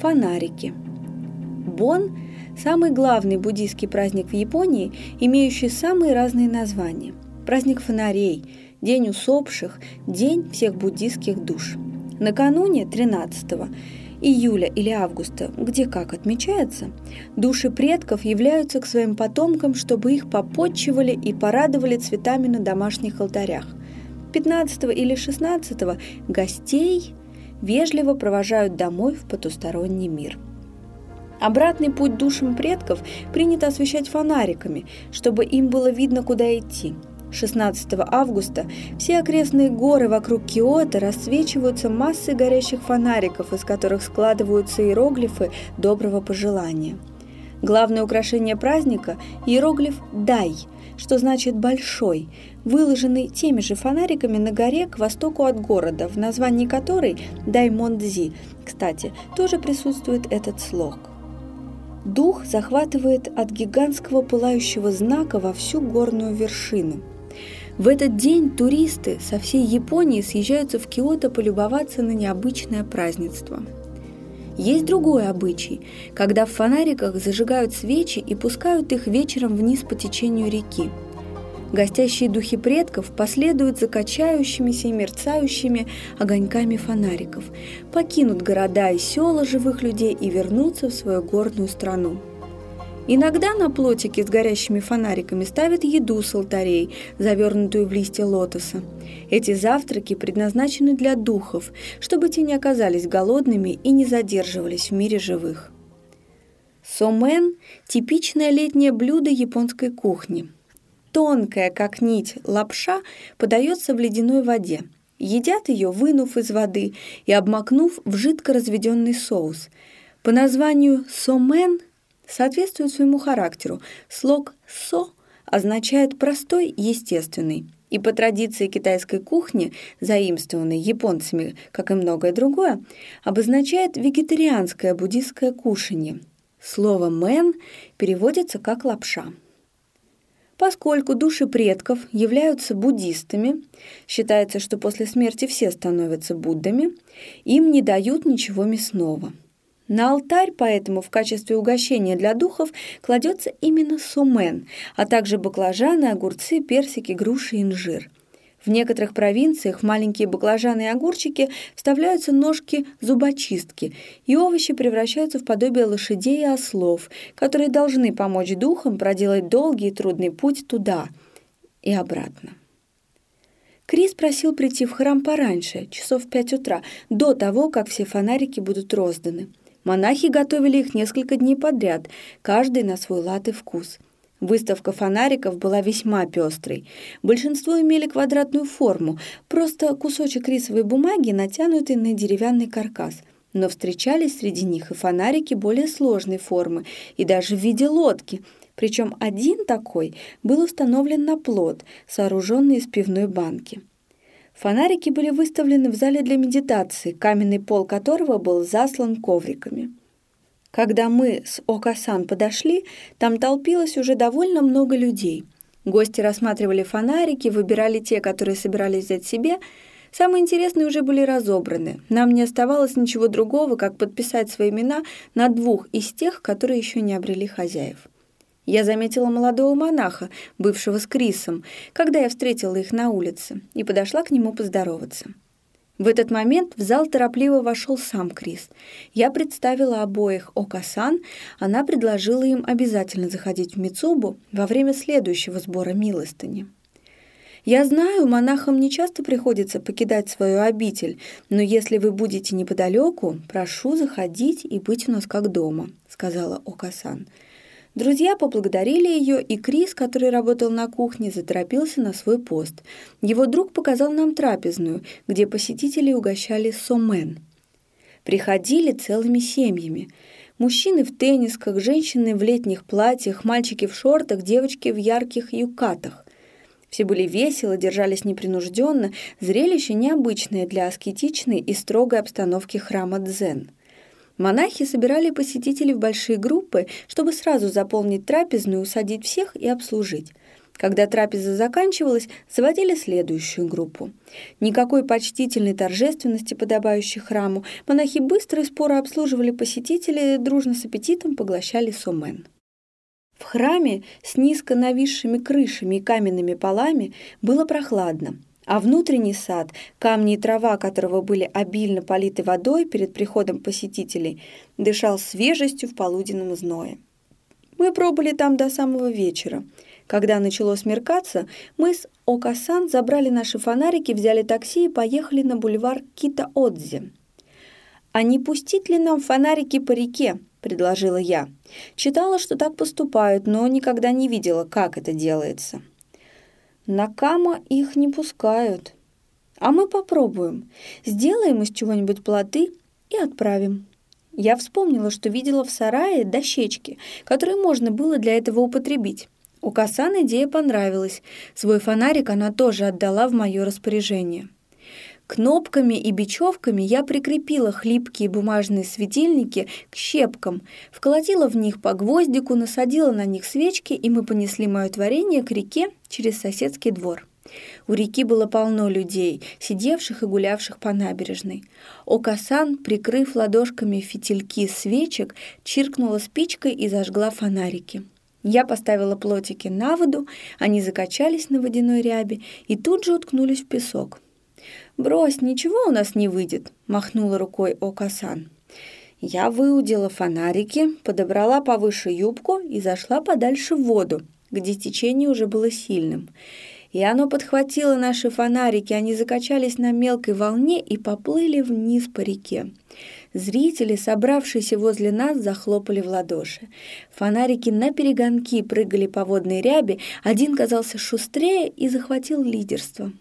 Фонарики. Бон – самый главный буддийский праздник в Японии, имеющий самые разные названия. Праздник фонарей, День усопших, День всех буддийских душ. Накануне 13 июля или августа, где как отмечается, души предков являются к своим потомкам, чтобы их попотчевали и порадовали цветами на домашних алтарях. 15 или 16 гостей вежливо провожают домой в потусторонний мир. Обратный путь душам предков принято освещать фонариками, чтобы им было видно, куда идти – 16 августа все окрестные горы вокруг Киота рассвечиваются массой горящих фонариков, из которых складываются иероглифы доброго пожелания. Главное украшение праздника – иероглиф «Дай», что значит «большой», выложенный теми же фонариками на горе к востоку от города, в названии которой Даймондзи, кстати, тоже присутствует этот слог. Дух захватывает от гигантского пылающего знака во всю горную вершину – в этот день туристы со всей Японии съезжаются в Киото полюбоваться на необычное празднество. Есть другой обычай, когда в фонариках зажигают свечи и пускают их вечером вниз по течению реки. Гостящие духи предков последуют за качающимися и мерцающими огоньками фонариков, покинут города и села живых людей и вернутся в свою горную страну. Иногда на плотике с горящими фонариками ставят еду с алтарей, завернутую в листья лотоса. Эти завтраки предназначены для духов, чтобы те не оказались голодными и не задерживались в мире живых. Сомен – типичное летнее блюдо японской кухни. Тонкая, как нить, лапша подается в ледяной воде. Едят ее, вынув из воды и обмакнув в жидко разведенный соус. По названию сомен – соответствует своему характеру. Слог «со» означает «простой, естественный». И по традиции китайской кухни, заимствованной японцами, как и многое другое, обозначает вегетарианское буддийское кушанье. Слово «мэн» переводится как «лапша». Поскольку души предков являются буддистами, считается, что после смерти все становятся Буддами, им не дают ничего мясного – на алтарь поэтому в качестве угощения для духов кладется именно сумен, а также баклажаны, огурцы, персики, груши и инжир. В некоторых провинциях в маленькие баклажаны и огурчики вставляются ножки зубочистки, и овощи превращаются в подобие лошадей и ослов, которые должны помочь духам проделать долгий и трудный путь туда и обратно. Крис просил прийти в храм пораньше, часов в пять утра, до того, как все фонарики будут розданы. Монахи готовили их несколько дней подряд, каждый на свой лад и вкус. Выставка фонариков была весьма пестрой. Большинство имели квадратную форму, просто кусочек рисовой бумаги, натянутый на деревянный каркас. Но встречались среди них и фонарики более сложной формы, и даже в виде лодки. Причем один такой был установлен на плот, сооруженный из пивной банки. Фонарики были выставлены в зале для медитации, каменный пол которого был заслан ковриками. Когда мы с Окасан подошли, там толпилось уже довольно много людей. Гости рассматривали фонарики, выбирали те, которые собирались взять себе. Самые интересные уже были разобраны. Нам не оставалось ничего другого, как подписать свои имена на двух из тех, которые еще не обрели хозяев. Я заметила молодого монаха, бывшего с Крисом, когда я встретила их на улице, и подошла к нему поздороваться. В этот момент в зал торопливо вошел сам Крис. Я представила обоих Окасан, она предложила им обязательно заходить в Мицубу во время следующего сбора милостыни. «Я знаю, монахам не часто приходится покидать свою обитель, но если вы будете неподалеку, прошу заходить и быть у нас как дома», — сказала Окасан. Друзья поблагодарили ее, и Крис, который работал на кухне, заторопился на свой пост. Его друг показал нам трапезную, где посетители угощали сомен. Приходили целыми семьями. Мужчины в теннисках, женщины в летних платьях, мальчики в шортах, девочки в ярких юкатах. Все были весело, держались непринужденно, зрелище необычное для аскетичной и строгой обстановки храма Дзен. Монахи собирали посетителей в большие группы, чтобы сразу заполнить трапезную, усадить всех и обслужить. Когда трапеза заканчивалась, заводили следующую группу. Никакой почтительной торжественности, подобающей храму, монахи быстро и споро обслуживали посетителей, дружно с аппетитом поглощали сумен. В храме с низко нависшими крышами и каменными полами было прохладно, а внутренний сад, камни и трава которого были обильно политы водой перед приходом посетителей, дышал свежестью в полуденном зное. Мы пробыли там до самого вечера – когда начало смеркаться, мы с Окасан забрали наши фонарики, взяли такси и поехали на бульвар Кита-Отзе. «А не пустить ли нам фонарики по реке?» – предложила я. Читала, что так поступают, но никогда не видела, как это делается. На Кама их не пускают. А мы попробуем. Сделаем из чего-нибудь плоты и отправим. Я вспомнила, что видела в сарае дощечки, которые можно было для этого употребить. У Касан идея понравилась. Свой фонарик она тоже отдала в мое распоряжение. Кнопками и бечевками я прикрепила хлипкие бумажные светильники к щепкам, вколотила в них по гвоздику, насадила на них свечки, и мы понесли мое творение к реке через соседский двор. У реки было полно людей, сидевших и гулявших по набережной. Окасан, прикрыв ладошками фитильки свечек, чиркнула спичкой и зажгла фонарики. Я поставила плотики на воду, они закачались на водяной рябе и тут же уткнулись в песок. «Брось, ничего у нас не выйдет», — махнула рукой Окасан. Я выудила фонарики, подобрала повыше юбку и зашла подальше в воду, где течение уже было сильным. И оно подхватило наши фонарики, они закачались на мелкой волне и поплыли вниз по реке. Зрители, собравшиеся возле нас, захлопали в ладоши. Фонарики на перегонки прыгали по водной ряби, один казался шустрее и захватил лидерство.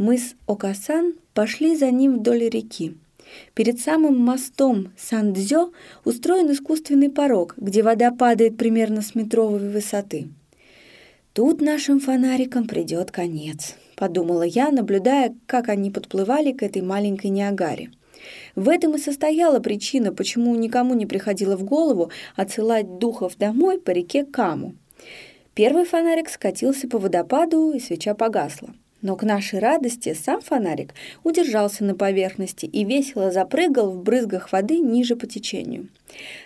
Мы с Окасан пошли за ним вдоль реки. Перед самым мостом Сандзё устроен искусственный порог, где вода падает примерно с метровой высоты. «Тут нашим фонарикам придет конец», — подумала я, наблюдая, как они подплывали к этой маленькой Ниагаре. В этом и состояла причина, почему никому не приходило в голову отсылать духов домой по реке Каму. Первый фонарик скатился по водопаду, и свеча погасла. Но к нашей радости сам фонарик удержался на поверхности и весело запрыгал в брызгах воды ниже по течению.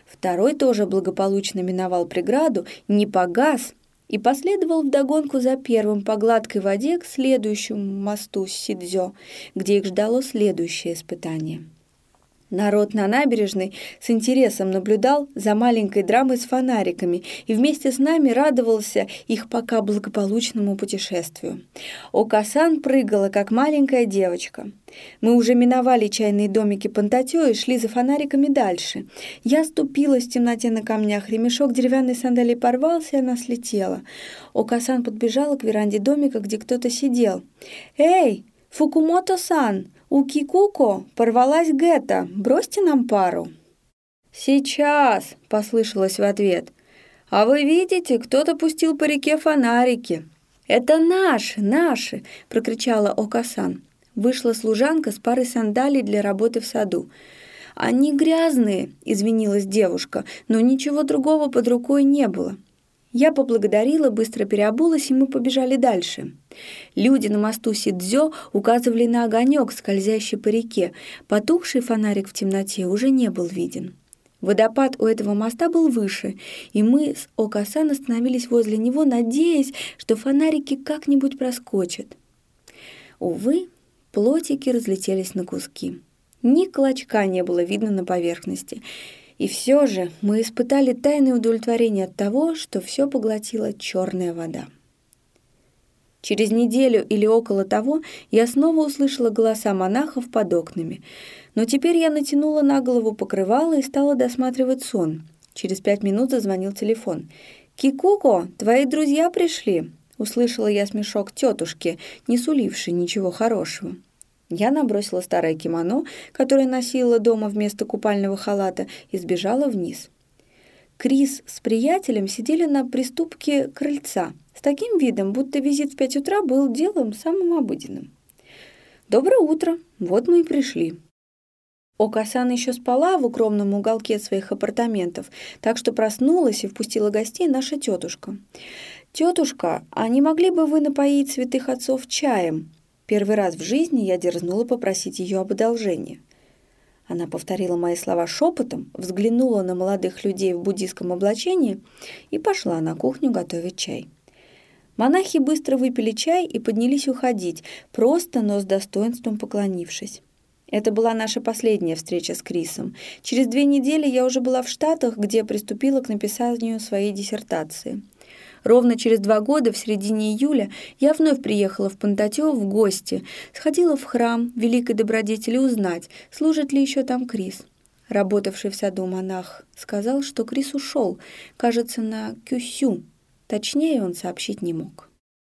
Второй тоже благополучно миновал преграду, не погас и последовал вдогонку за первым по гладкой воде к следующему мосту Сидзё, где их ждало следующее испытание. Народ на набережной с интересом наблюдал за маленькой драмой с фонариками и вместе с нами радовался их пока благополучному путешествию. Окасан прыгала, как маленькая девочка. Мы уже миновали чайные домики Пантатё и шли за фонариками дальше. Я ступилась в темноте на камнях, ремешок деревянной сандалии порвался, и она слетела. Окасан подбежала к веранде домика, где кто-то сидел. «Эй, Фукумото-сан!» У Кикуко порвалась Гетта. Бросьте нам пару». «Сейчас!» — послышалось в ответ. «А вы видите, кто-то пустил по реке фонарики». «Это наши, наши!» — прокричала Окасан. Вышла служанка с парой сандалий для работы в саду. «Они грязные», — извинилась девушка, но ничего другого под рукой не было. Я поблагодарила, быстро переобулась, и мы побежали дальше. Люди на мосту Сидзё указывали на огонек, скользящий по реке. Потухший фонарик в темноте уже не был виден. Водопад у этого моста был выше, и мы с Окасан остановились возле него, надеясь, что фонарики как-нибудь проскочат. Увы, плотики разлетелись на куски. Ни клочка не было видно на поверхности — и все же мы испытали тайное удовлетворение от того, что все поглотила черная вода. Через неделю или около того я снова услышала голоса монахов под окнами, но теперь я натянула на голову покрывало и стала досматривать сон. Через пять минут зазвонил телефон. «Кикуко, твои друзья пришли!» Услышала я смешок тетушки, не сулившей ничего хорошего. Я набросила старое кимоно, которое носила дома вместо купального халата, и сбежала вниз. Крис с приятелем сидели на приступке крыльца с таким видом, будто визит в пять утра был делом самым обыденным. «Доброе утро! Вот мы и пришли». Окасан еще спала в укромном уголке своих апартаментов, так что проснулась и впустила гостей наша тетушка. «Тетушка, а не могли бы вы напоить святых отцов чаем?» Первый раз в жизни я дерзнула попросить ее об одолжении. Она повторила мои слова шепотом, взглянула на молодых людей в буддийском облачении и пошла на кухню готовить чай. Монахи быстро выпили чай и поднялись уходить, просто, но с достоинством поклонившись. Это была наша последняя встреча с Крисом. Через две недели я уже была в Штатах, где приступила к написанию своей диссертации. Ровно через два года, в середине июля, я вновь приехала в Пантатео в гости, сходила в храм Великой Добродетели узнать, служит ли еще там Крис. Работавший в саду монах сказал, что Крис ушел, кажется, на Кюсю. Точнее он сообщить не мог.